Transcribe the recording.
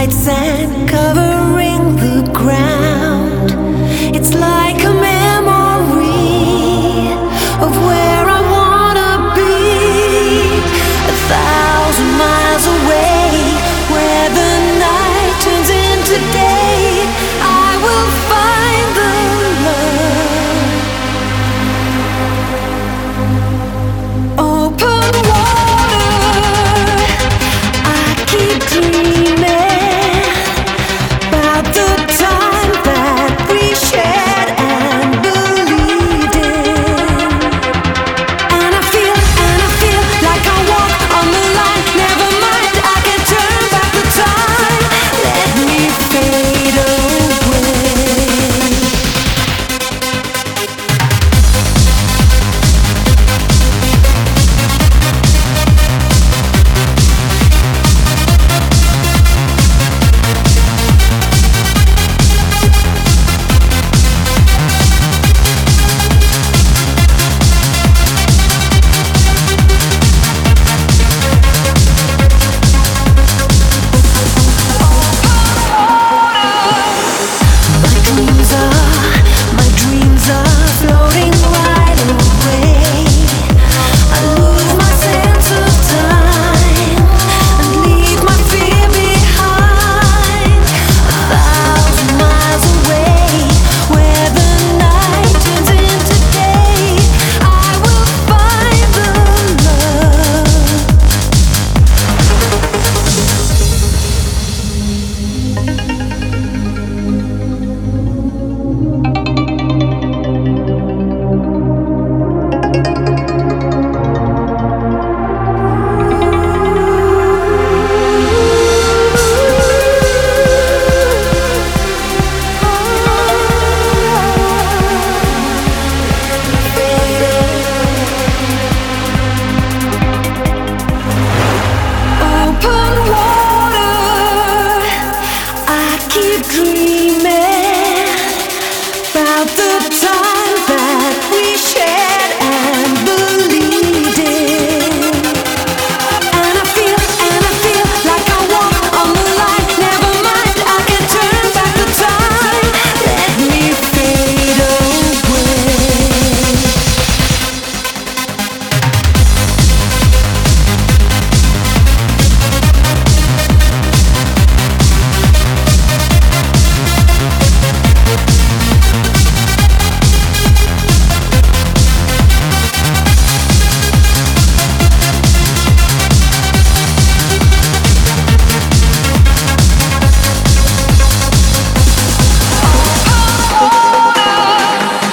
lights and cover